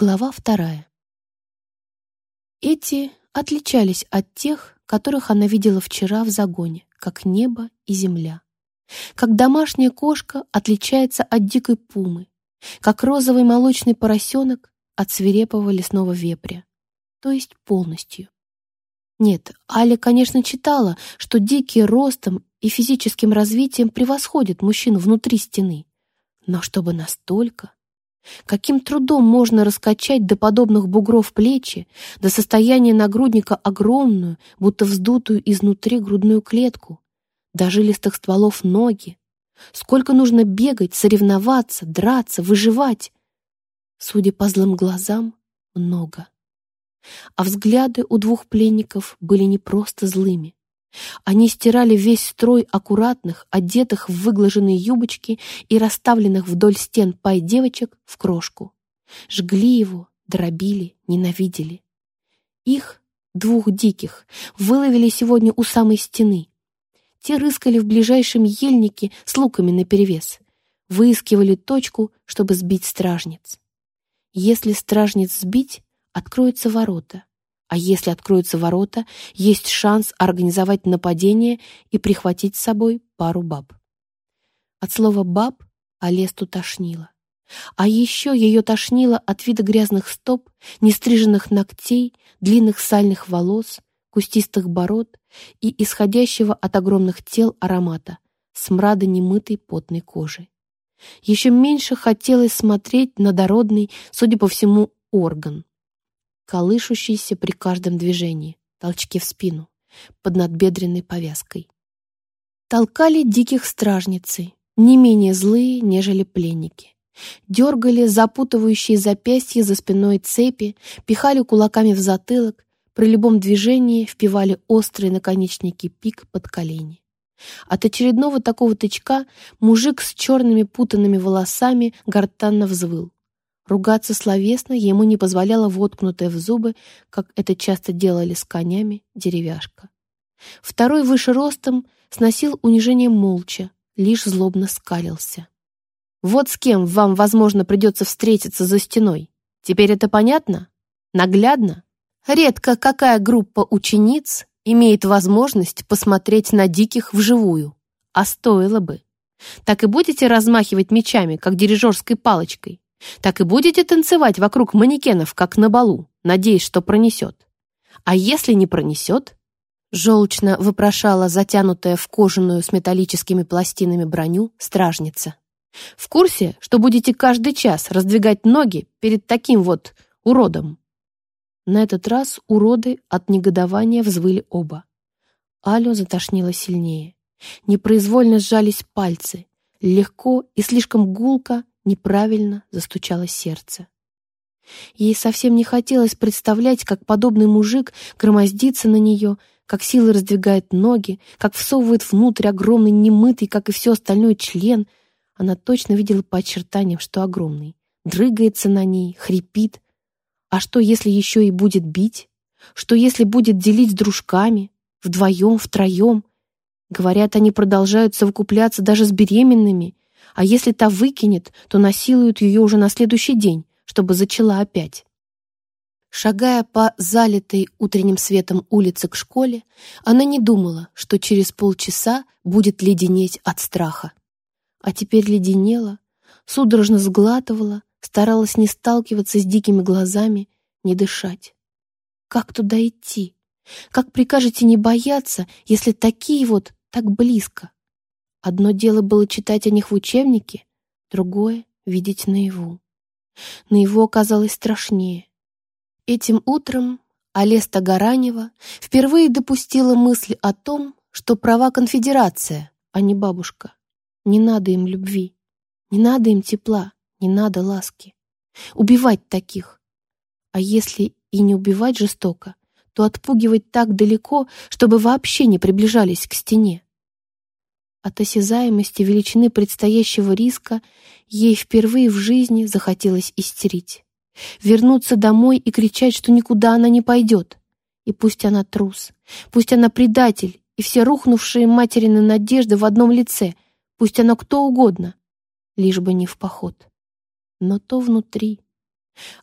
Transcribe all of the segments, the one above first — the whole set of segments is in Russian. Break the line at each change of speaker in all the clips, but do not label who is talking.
Глава вторая. Эти отличались от тех, которых она видела вчера в загоне, как небо и земля. Как домашняя кошка отличается от дикой пумы, как розовый молочный поросенок от свирепого лесного вепря, то есть полностью. Нет, Аля, конечно, читала, что дикие ростом и физическим развитием превосходят мужчин внутри стены. Но чтобы настолько... Каким трудом можно раскачать до подобных бугров плечи, до состояния нагрудника огромную, будто вздутую изнутри грудную клетку, до жилистых стволов ноги? Сколько нужно бегать, соревноваться, драться, выживать? Судя по злым глазам, много. А взгляды у двух пленников были не просто злыми. Они стирали весь строй аккуратных, одетых в выглаженные юбочки и расставленных вдоль стен пай девочек в крошку. Жгли его, дробили, ненавидели. Их, двух диких, выловили сегодня у самой стены. Те рыскали в ближайшем ельнике с луками наперевес, выискивали точку, чтобы сбить стражниц. Если стражниц сбить, откроются ворота. А если откроются ворота, есть шанс организовать нападение и прихватить с собой пару баб. От слова «баб» Алесту тошнило. А еще ее тошнило от вида грязных стоп, нестриженных ногтей, длинных сальных волос, кустистых бород и исходящего от огромных тел аромата, смрада немытой потной кожи. Еще меньше хотелось смотреть на дородный, судя по всему, орган колышущийся при каждом движении, толчки в спину, под надбедренной повязкой. Толкали диких стражницы, не менее злые, нежели пленники. Дергали запутывающие запястья за спиной цепи, пихали кулаками в затылок, при любом движении впивали острые наконечники пик под колени. От очередного такого тычка мужик с черными путанными волосами гортанно взвыл. Ругаться словесно ему не позволяла воткнутая в зубы, как это часто делали с конями, деревяшка. Второй выше ростом сносил унижение молча, лишь злобно скалился. «Вот с кем вам, возможно, придется встретиться за стеной. Теперь это понятно? Наглядно? Редко какая группа учениц имеет возможность посмотреть на диких вживую. А стоило бы. Так и будете размахивать мечами, как дирижерской палочкой, так и будете танцевать вокруг манекенов, как на балу, надеясь, что пронесет. А если не пронесет? Желчно вопрошала затянутая в кожаную с металлическими пластинами броню стражница. В курсе, что будете каждый час раздвигать ноги перед таким вот уродом? На этот раз уроды от негодования взвыли оба. Алю затошнило сильнее. Непроизвольно сжались пальцы. Легко и слишком гулко неправильно застучало сердце. Ей совсем не хотелось представлять, как подобный мужик громоздится на нее, как силой раздвигает ноги, как всовывает внутрь огромный немытый, как и все остальное, член. Она точно видела по очертаниям, что огромный. Дрыгается на ней, хрипит. А что, если еще и будет бить? Что, если будет делить с дружками? Вдвоем, втроем? Говорят, они продолжают совокупляться даже с беременными — а если та выкинет, то насилуют ее уже на следующий день, чтобы зачала опять. Шагая по залитой утренним светом улице к школе, она не думала, что через полчаса будет леденеть от страха. А теперь леденела, судорожно сглатывала, старалась не сталкиваться с дикими глазами, не дышать. Как туда идти? Как прикажете не бояться, если такие вот так близко? Одно дело было читать о них в учебнике, другое — видеть наяву. Наяву оказалось страшнее. Этим утром Алеста Гаранева впервые допустила мысль о том, что права конфедерация, а не бабушка. Не надо им любви, не надо им тепла, не надо ласки. Убивать таких. А если и не убивать жестоко, то отпугивать так далеко, чтобы вообще не приближались к стене. От осязаемости величины предстоящего риска ей впервые в жизни захотелось истерить. Вернуться домой и кричать, что никуда она не пойдет. И пусть она трус, пусть она предатель, и все рухнувшие материны надежды в одном лице, пусть она кто угодно, лишь бы не в поход. Но то внутри,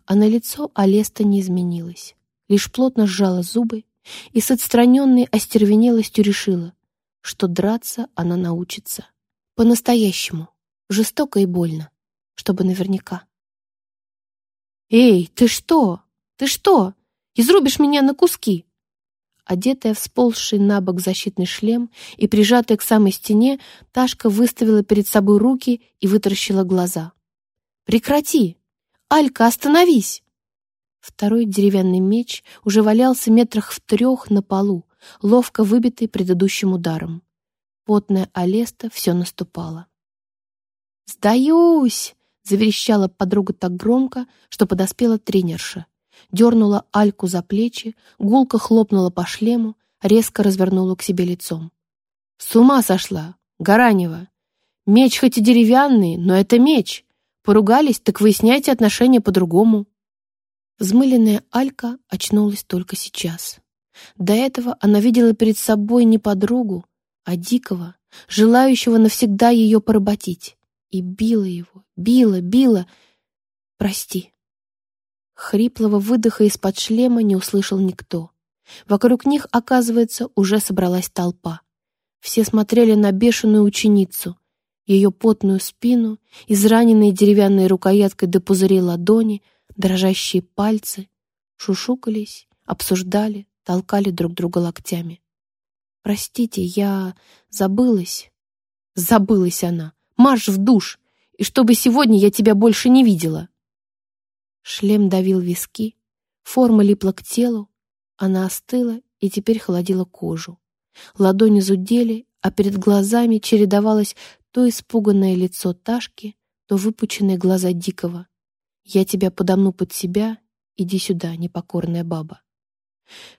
А на лицо Алеста не изменилась, лишь плотно сжала зубы и с отстраненной остервенелостью решила, что драться она научится. По-настоящему, жестоко и больно, чтобы наверняка. «Эй, ты что? Ты что? Изрубишь меня на куски!» Одетая в сползший на бок защитный шлем и прижатая к самой стене, Ташка выставила перед собой руки и вытаращила глаза. «Прекрати! Алька, остановись!» Второй деревянный меч уже валялся метрах в трех на полу, ловко выбитый предыдущим ударом. Потная Алеста все наступала. «Сдаюсь!» — заверещала подруга так громко, что подоспела тренерша. Дернула Альку за плечи, гулко хлопнула по шлему, резко развернула к себе лицом. «С ума сошла! Гаранева! Меч хоть и деревянный, но это меч! Поругались, так выясняйте отношения по-другому!» Взмыленная Алька очнулась только сейчас. До этого она видела перед собой не подругу, а дикого, желающего навсегда ее поработить. И била его, била, била. «Прости». Хриплого выдоха из-под шлема не услышал никто. Вокруг них, оказывается, уже собралась толпа. Все смотрели на бешеную ученицу, ее потную спину, израненные деревянной рукояткой до пузырей ладони, дрожащие пальцы, шушукались, обсуждали, толкали друг друга локтями. «Простите, я забылась». Забылась она. «Марш в душ! И чтобы сегодня я тебя больше не видела!» Шлем давил виски, форма липла к телу, она остыла и теперь холодила кожу. Ладони зудели, а перед глазами чередовалось то испуганное лицо Ташки, то выпученные глаза Дикого. «Я тебя подомну под себя, иди сюда, непокорная баба».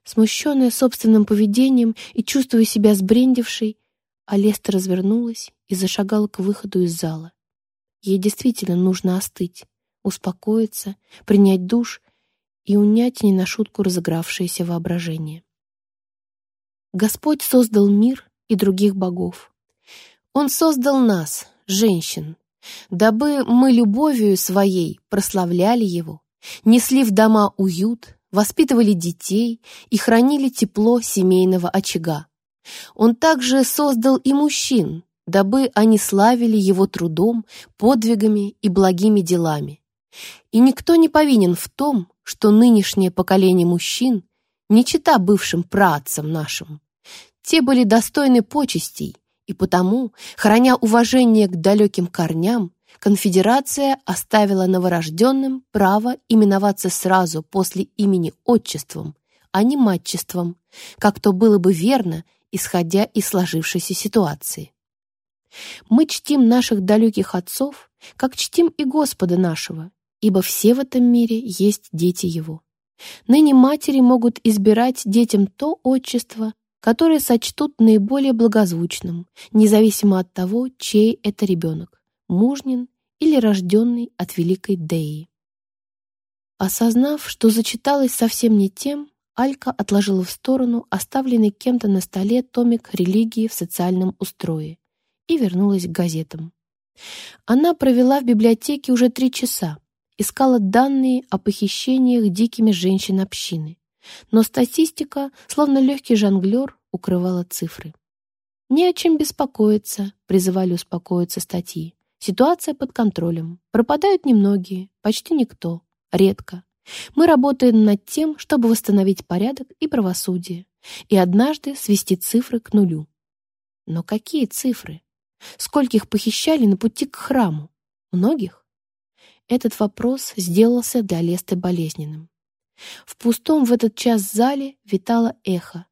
Смущенная собственным поведением и чувствуя себя сбрендившей, Алеста развернулась и зашагала к выходу из зала. Ей действительно нужно остыть, успокоиться, принять душ и унять не на шутку разыгравшееся воображение. Господь создал мир и других богов. Он создал нас, женщин, дабы мы любовью своей прославляли Его, несли в дома уют, воспитывали детей и хранили тепло семейного очага. Он также создал и мужчин, дабы они славили его трудом, подвигами и благими делами. И никто не повинен в том, что нынешнее поколение мужчин не чита бывшим праотцам нашим. Те были достойны почестей, и потому, храня уважение к далеким корням, конфедерация оставила новорожденным право именоваться сразу после имени отчеством, а не матчеством, как то было бы верно, исходя из сложившейся ситуации. Мы чтим наших далеких отцов, как чтим и Господа нашего, ибо все в этом мире есть дети Его. Ныне матери могут избирать детям то отчество, которое сочтут наиболее благозвучным, независимо от того, чей это ребенок мужнин или рожденный от великой Деи. Осознав, что зачиталась совсем не тем, Алька отложила в сторону оставленный кем-то на столе томик религии в социальном устрое и вернулась к газетам. Она провела в библиотеке уже три часа, искала данные о похищениях дикими женщин общины, но статистика, словно легкий жонглер, укрывала цифры. «Не о чем беспокоиться», — призывали успокоиться статьи. Ситуация под контролем. Пропадают немногие, почти никто, редко. Мы работаем над тем, чтобы восстановить порядок и правосудие, и однажды свести цифры к нулю. Но какие цифры? Скольких похищали на пути к храму? Многих? Этот вопрос сделался для Лесты болезненным. В пустом в этот час зале витало эхо.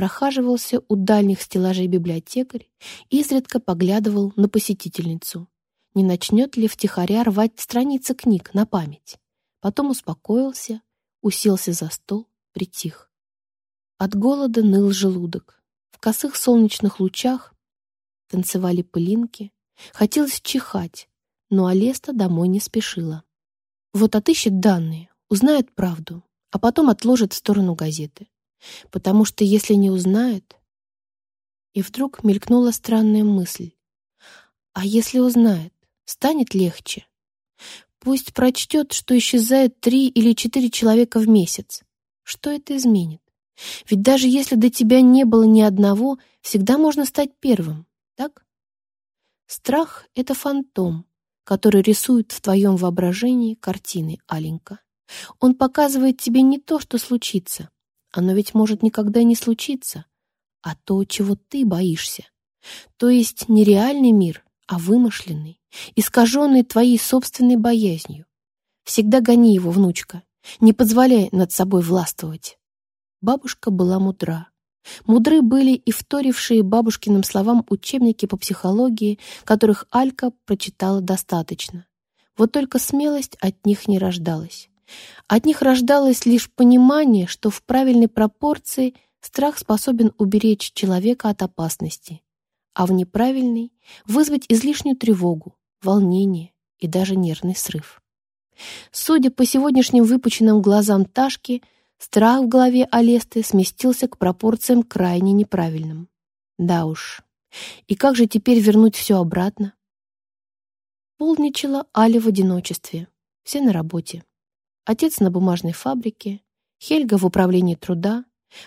Прохаживался у дальних стеллажей библиотекарь, изредка поглядывал на посетительницу не начнет ли втихаря рвать страницы книг на память. Потом успокоился, уселся за стол, притих. От голода ныл желудок. В косых солнечных лучах танцевали пылинки. Хотелось чихать, но Алеста домой не спешила. Вот отыщет данные, узнает правду, а потом отложит в сторону газеты. Потому что если не узнает... И вдруг мелькнула странная мысль. А если узнает? станет легче. Пусть прочтет, что исчезает три или четыре человека в месяц. Что это изменит? Ведь даже если до тебя не было ни одного, всегда можно стать первым, так? Страх — это фантом, который рисует в твоем воображении картины, Аленька. Он показывает тебе не то, что случится. Оно ведь может никогда не случиться, а то, чего ты боишься. То есть не реальный мир, а вымышленный, искаженный твоей собственной боязнью. Всегда гони его, внучка, не позволяй над собой властвовать. Бабушка была мудра. Мудры были и вторившие бабушкиным словам учебники по психологии, которых Алька прочитала достаточно. Вот только смелость от них не рождалась. От них рождалось лишь понимание, что в правильной пропорции страх способен уберечь человека от опасности, а в неправильной — вызвать излишнюю тревогу, волнение и даже нервный срыв. Судя по сегодняшним выпученным глазам Ташки, страх в голове Алесты сместился к пропорциям крайне неправильным. Да уж. И как же теперь вернуть все обратно? Полничала Аля в одиночестве. Все на работе. Отец на бумажной фабрике, Хельга в управлении труда,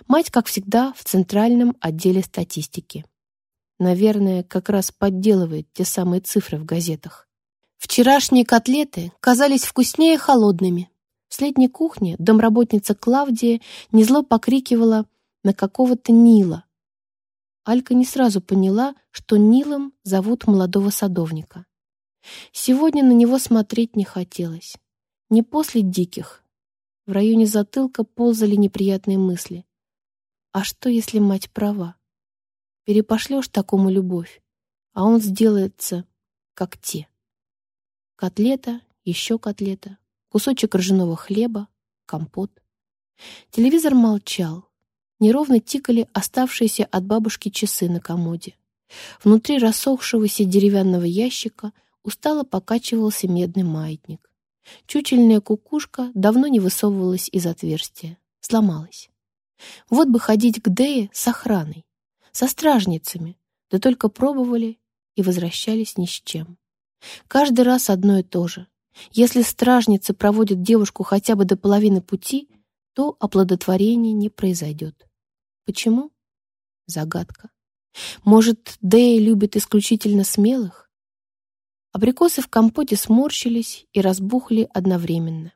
мать, как всегда, в центральном отделе статистики. Наверное, как раз подделывает те самые цифры в газетах. Вчерашние котлеты казались вкуснее холодными. В следней кухне домработница Клавдия незло покрикивала на какого-то Нила. Алька не сразу поняла, что Нилом зовут молодого садовника. Сегодня на него смотреть не хотелось. Не после диких. В районе затылка ползали неприятные мысли. А что, если мать права? Перепошлешь такому любовь, а он сделается, как те. Котлета, еще котлета, кусочек ржаного хлеба, компот. Телевизор молчал. Неровно тикали оставшиеся от бабушки часы на комоде. Внутри рассохшегося деревянного ящика устало покачивался медный маятник. Чучельная кукушка давно не высовывалась из отверстия, сломалась. Вот бы ходить к Дее с охраной, со стражницами, да только пробовали и возвращались ни с чем. Каждый раз одно и то же. Если стражницы проводят девушку хотя бы до половины пути, то оплодотворение не произойдет. Почему? Загадка. Может, Дэя любит исключительно смелых? Абрикосы в компоте сморщились и разбухли одновременно.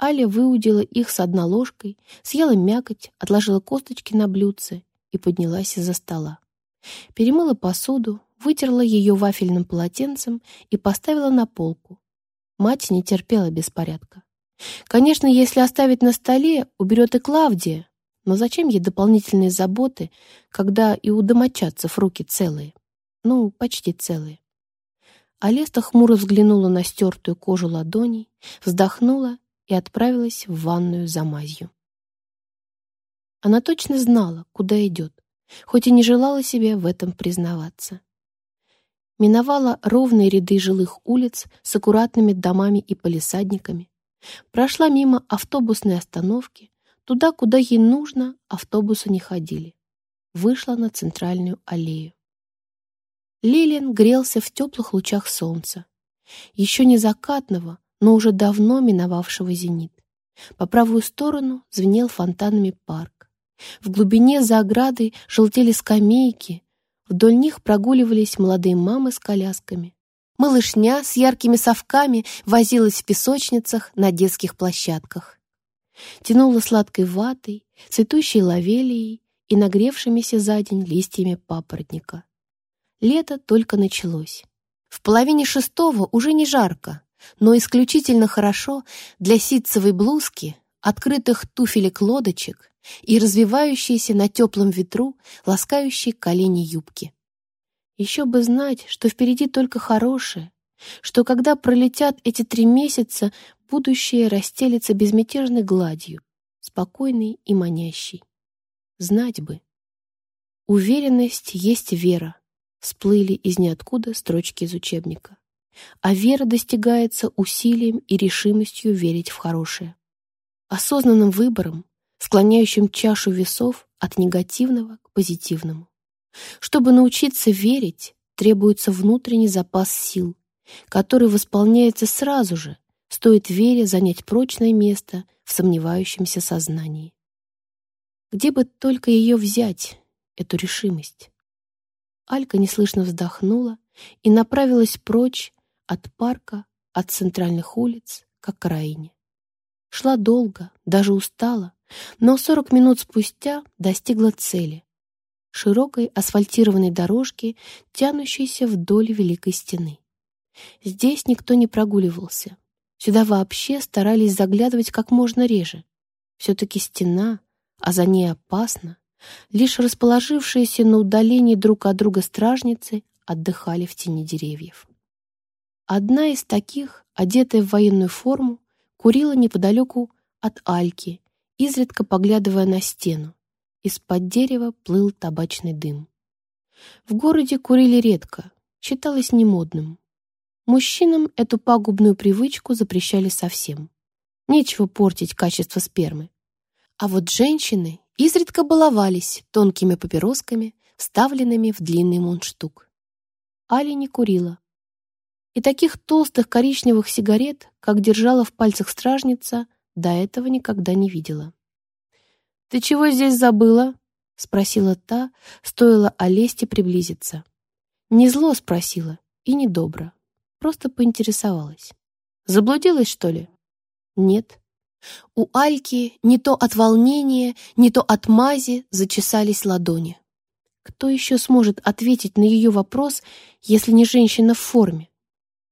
Аля выудила их с одной ложкой, съела мякоть, отложила косточки на блюдце и поднялась из-за стола. Перемыла посуду, вытерла ее вафельным полотенцем и поставила на полку. Мать не терпела беспорядка. Конечно, если оставить на столе, уберет и Клавдия, но зачем ей дополнительные заботы, когда и у домочадцев руки целые? Ну, почти целые. Алеста хмуро взглянула на стертую кожу ладоней, вздохнула и отправилась в ванную за мазью. Она точно знала, куда идет, хоть и не желала себе в этом признаваться миновала ровные ряды жилых улиц с аккуратными домами и полисадниками, прошла мимо автобусной остановки, туда, куда ей нужно, автобусы не ходили. Вышла на центральную аллею. Лилин грелся в теплых лучах солнца, еще не закатного, но уже давно миновавшего зенит. По правую сторону звенел фонтанами парк. В глубине за оградой желтели скамейки, Вдоль них прогуливались молодые мамы с колясками. Малышня с яркими совками возилась в песочницах на детских площадках. Тянула сладкой ватой, цветущей лавелией и нагревшимися за день листьями папоротника. Лето только началось. В половине шестого уже не жарко, но исключительно хорошо для ситцевой блузки, открытых туфелек-лодочек и развивающиеся на теплом ветру, ласкающие колени юбки. Еще бы знать, что впереди только хорошее, что когда пролетят эти три месяца, будущее расстелится безмятежной гладью, спокойной и манящей. Знать бы. Уверенность есть вера, всплыли из ниоткуда строчки из учебника. А вера достигается усилием и решимостью верить в хорошее. Осознанным выбором, склоняющим чашу весов от негативного к позитивному. Чтобы научиться верить, требуется внутренний запас сил, который восполняется сразу же, стоит вере занять прочное место в сомневающемся сознании. Где бы только ее взять, эту решимость? Алька неслышно вздохнула и направилась прочь от парка, от центральных улиц к окраине. Шла долго, даже устала, но сорок минут спустя достигла цели — широкой асфальтированной дорожки, тянущейся вдоль Великой Стены. Здесь никто не прогуливался. Сюда вообще старались заглядывать как можно реже. Все-таки стена, а за ней опасно. Лишь расположившиеся на удалении друг от друга стражницы отдыхали в тени деревьев. Одна из таких, одетая в военную форму, курила неподалеку от Альки, изредка поглядывая на стену. Из-под дерева плыл табачный дым. В городе курили редко, считалось немодным. Мужчинам эту пагубную привычку запрещали совсем. Нечего портить качество спермы. А вот женщины изредка баловались тонкими папиросками, вставленными в длинный мундштук. Али не курила. И таких толстых коричневых сигарет, как держала в пальцах стражница, до этого никогда не видела. «Ты чего здесь забыла?» — спросила та, стоило Олесте приблизиться. Не зло спросила и недобро. Просто поинтересовалась. Заблудилась, что ли? Нет. У Альки не то от волнения, не то от мази зачесались ладони. Кто еще сможет ответить на ее вопрос, если не женщина в форме?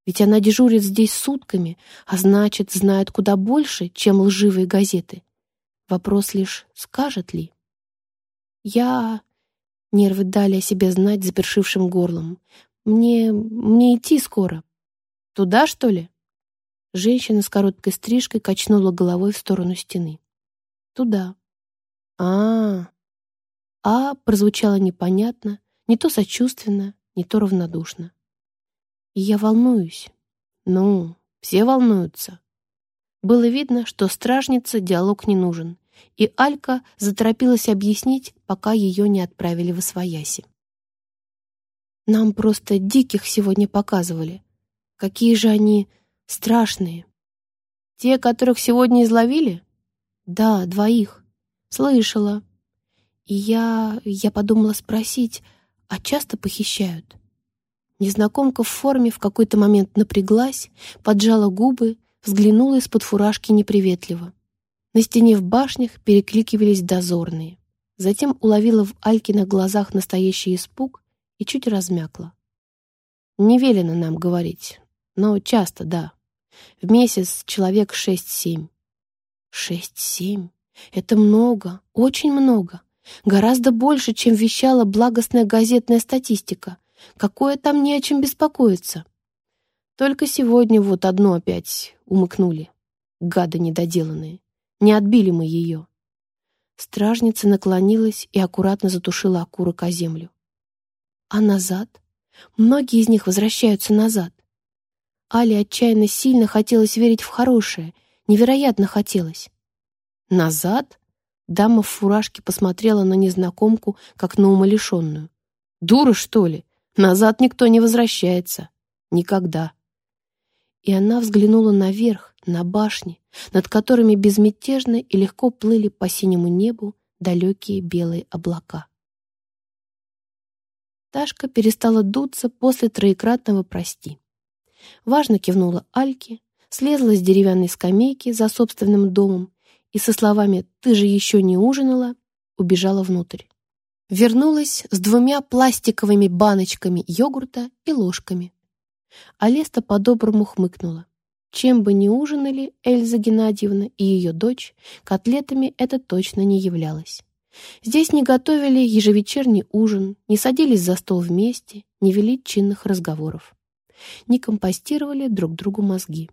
Ведь она дежурит здесь сутками, а значит, знает куда больше, чем лживые газеты. Вопрос лишь, скажет ли? Я... Нервы дали о себе знать запершившим горлом. Мне... мне идти скоро. Туда, что ли?» Женщина с короткой стрижкой качнула головой в сторону стены. «Туда». А, «А» прозвучало непонятно, не то сочувственно, не то равнодушно. И я волнуюсь. Ну, все волнуются. Было видно, что стражнице диалог не нужен, и Алька заторопилась объяснить, пока ее не отправили в Освояси. «Нам просто диких сегодня показывали. Какие же они страшные. Те, которых сегодня изловили? Да, двоих. Слышала. И я... я подумала спросить, а часто похищают? Незнакомка в форме в какой-то момент напряглась, поджала губы, взглянула из-под фуражки неприветливо. На стене в башнях перекликивались дозорные. Затем уловила в Алькиных глазах настоящий испуг и чуть размякла. «Не велено нам говорить, но часто, да. В месяц человек шесть-семь. Шесть-семь? Это много, очень много. Гораздо больше, чем вещала благостная газетная статистика. Какое там не о чем беспокоиться. Только сегодня вот одно опять умыкнули. Гады недоделанные. Не отбили мы ее. Стражница наклонилась и аккуратно затушила окурок о землю. А назад? Многие из них возвращаются назад. Але отчаянно сильно хотелось верить в хорошее, невероятно хотелось. «Назад?» Дама в фуражке посмотрела на незнакомку, как на умалишенную. «Дура, что ли? Назад никто не возвращается. Никогда». И она взглянула наверх, на башни, над которыми безмятежно и легко плыли по синему небу далекие белые облака. Ташка перестала дуться после троекратного «прости». Важно кивнула Альке, слезла с деревянной скамейки за собственным домом и со словами «ты же еще не ужинала» убежала внутрь. Вернулась с двумя пластиковыми баночками йогурта и ложками. Алеста по-доброму хмыкнула. Чем бы ни ужинали Эльза Геннадьевна и ее дочь, котлетами это точно не являлось. Здесь не готовили ежевечерний ужин, не садились за стол вместе, не вели чинных разговоров не компостировали друг другу мозги.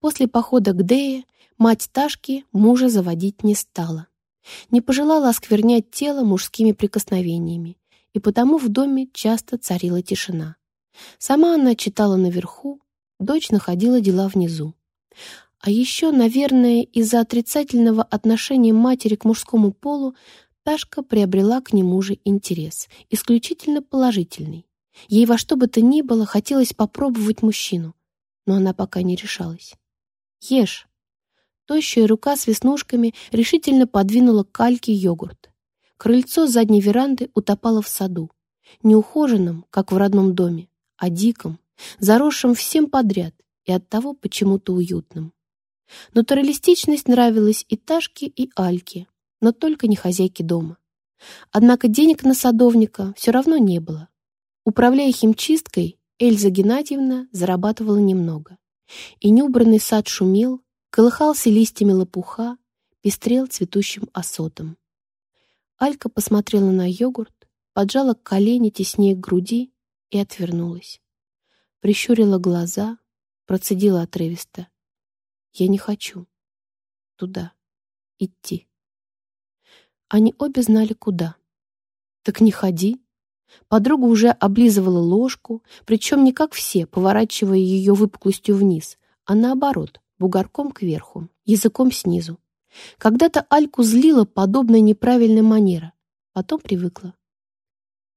После похода к Дее мать Ташки мужа заводить не стала. Не пожелала осквернять тело мужскими прикосновениями, и потому в доме часто царила тишина. Сама она читала наверху, дочь находила дела внизу. А еще, наверное, из-за отрицательного отношения матери к мужскому полу Ташка приобрела к нему же интерес, исключительно положительный. Ей во что бы то ни было хотелось попробовать мужчину, но она пока не решалась. Ешь. Тощая рука с веснушками решительно подвинула к Альке йогурт. Крыльцо задней веранды утопало в саду. Неухоженном, как в родном доме, а диком, заросшем всем подряд и оттого почему-то уютным. Натуралистичность нравилась и Ташке, и Альке, но только не хозяйке дома. Однако денег на садовника все равно не было. Управляя химчисткой, Эльза Геннадьевна зарабатывала немного. И неубранный сад шумел, колыхался листьями лопуха, пестрел цветущим осотом. Алька посмотрела на йогурт, поджала колени теснее к груди и отвернулась. Прищурила глаза, процедила отрывисто. «Я не хочу туда идти». Они обе знали, куда. «Так не ходи». Подруга уже облизывала ложку, причем не как все, поворачивая ее выпуклостью вниз, а наоборот, бугорком кверху, языком снизу. Когда-то Альку злила подобная неправильная манера, потом привыкла.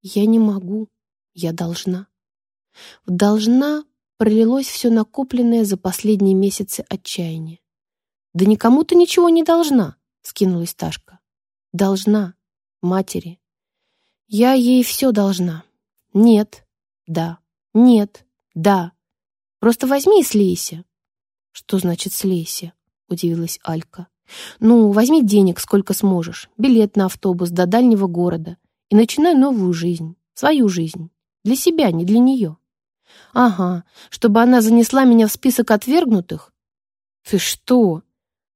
«Я не могу, я должна». В «должна» пролилось все накопленное за последние месяцы отчаяние. «Да никому ты ничего не должна», — скинулась Ташка. Должна. Матери. Я ей все должна. Нет. Да. Нет. Да. Просто возьми и слейся. Что значит слейся? Удивилась Алька. Ну, возьми денег, сколько сможешь, билет на автобус до дальнего города и начинай новую жизнь, свою жизнь. Для себя, не для нее. Ага, чтобы она занесла меня в список отвергнутых? Ты что?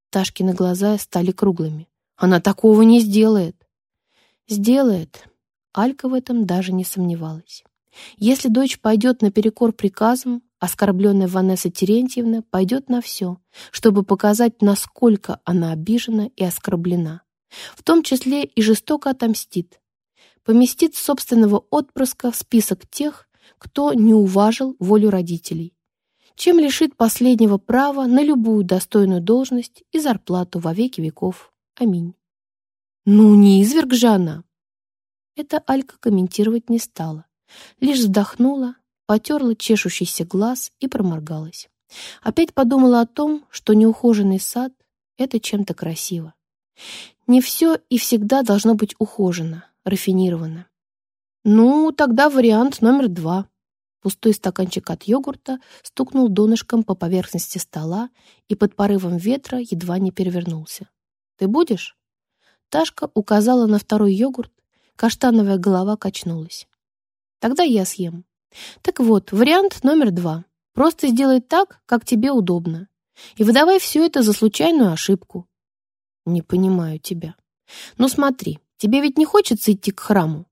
Ташкины глаза стали круглыми. Она такого не сделает. Сделает. Алька в этом даже не сомневалась. Если дочь пойдет наперекор приказам, оскорбленная Ванесса Терентьевна пойдет на все, чтобы показать, насколько она обижена и оскорблена. В том числе и жестоко отомстит. Поместит собственного отпрыска в список тех, кто не уважил волю родителей, чем лишит последнего права на любую достойную должность и зарплату во веки веков. Аминь. Ну, не изверг же она. Это Алька комментировать не стала. Лишь вздохнула, потерла чешущийся глаз и проморгалась. Опять подумала о том, что неухоженный сад — это чем-то красиво. Не все и всегда должно быть ухожено, рафинировано. Ну, тогда вариант номер два. Пустой стаканчик от йогурта стукнул донышком по поверхности стола и под порывом ветра едва не перевернулся. Ты будешь?» Ташка указала на второй йогурт, каштановая голова качнулась. «Тогда я съем». «Так вот, вариант номер два. Просто сделай так, как тебе удобно. И выдавай все это за случайную ошибку». «Не понимаю тебя». «Ну смотри, тебе ведь не хочется идти к храму?»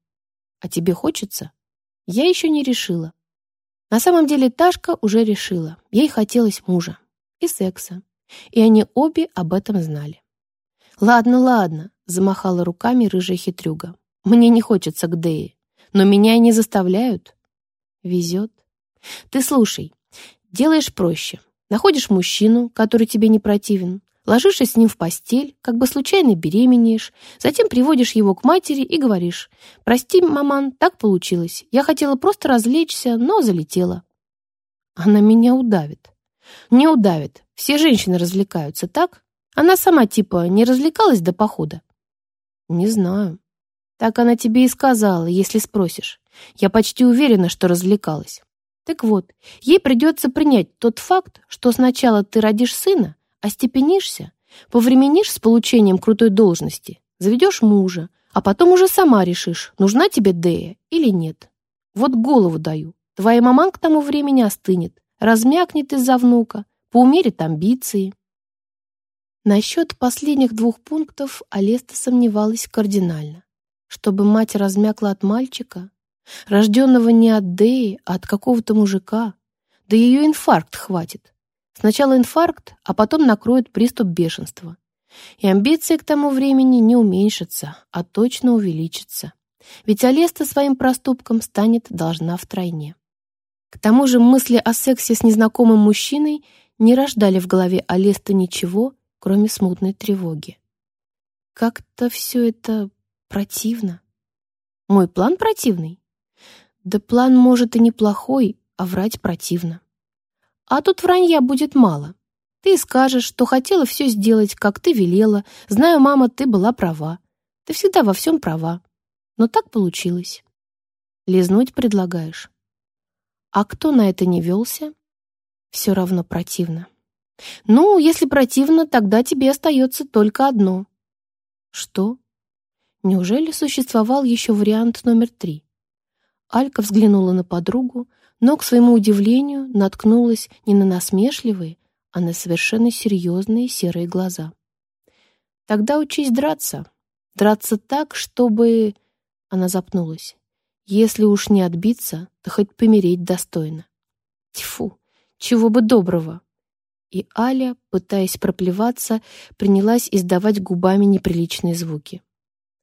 «А тебе хочется?» «Я еще не решила». На самом деле Ташка уже решила. Ей хотелось мужа и секса. И они обе об этом знали. «Ладно, ладно», — замахала руками рыжая хитрюга. «Мне не хочется к Дее, но меня и не заставляют». «Везет». «Ты слушай, делаешь проще. Находишь мужчину, который тебе не противен, ложишься с ним в постель, как бы случайно беременеешь, затем приводишь его к матери и говоришь, «Прости, маман, так получилось. Я хотела просто развлечься, но залетела». Она меня удавит. Не удавит. Все женщины развлекаются, так? Она сама типа не развлекалась до похода? Не знаю. Так она тебе и сказала, если спросишь. Я почти уверена, что развлекалась. Так вот, ей придется принять тот факт, что сначала ты родишь сына, остепенишься, повременишь с получением крутой должности, заведешь мужа, а потом уже сама решишь, нужна тебе Дея или нет. Вот голову даю. Твоя маман к тому времени остынет, размякнет из-за внука, поумерит амбиции. Насчет последних двух пунктов Алеста сомневалась кардинально. Чтобы мать размякла от мальчика, рожденного не от Деи, а от какого-то мужика, да ее инфаркт хватит. Сначала инфаркт, а потом накроет приступ бешенства. И амбиции к тому времени не уменьшатся, а точно увеличатся. Ведь Алеста своим проступком станет должна втройне. К тому же мысли о сексе с незнакомым мужчиной не рождали в голове Алеста ничего, кроме смутной тревоги. Как-то все это противно. Мой план противный? Да план, может, и неплохой, а врать противно. А тут вранья будет мало. Ты скажешь, что хотела все сделать, как ты велела. Знаю, мама, ты была права. Ты всегда во всем права. Но так получилось. Лизнуть предлагаешь. А кто на это не велся? Все равно противно. Ну, если противно, тогда тебе остается только одно. Что? Неужели существовал еще вариант номер три? Алька взглянула на подругу, но, к своему удивлению, наткнулась не на насмешливые, а на совершенно серьезные серые глаза. «Тогда учись драться. Драться так, чтобы...» Она запнулась. «Если уж не отбиться, то хоть помереть достойно». Тьфу, чего бы доброго. И Аля, пытаясь проплеваться, принялась издавать губами неприличные звуки.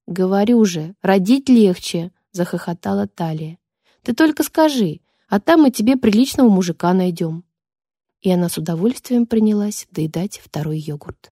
«Говорю же, родить легче!» — захохотала Талия. «Ты только скажи, а там мы тебе приличного мужика найдем». И она с удовольствием принялась доедать второй йогурт.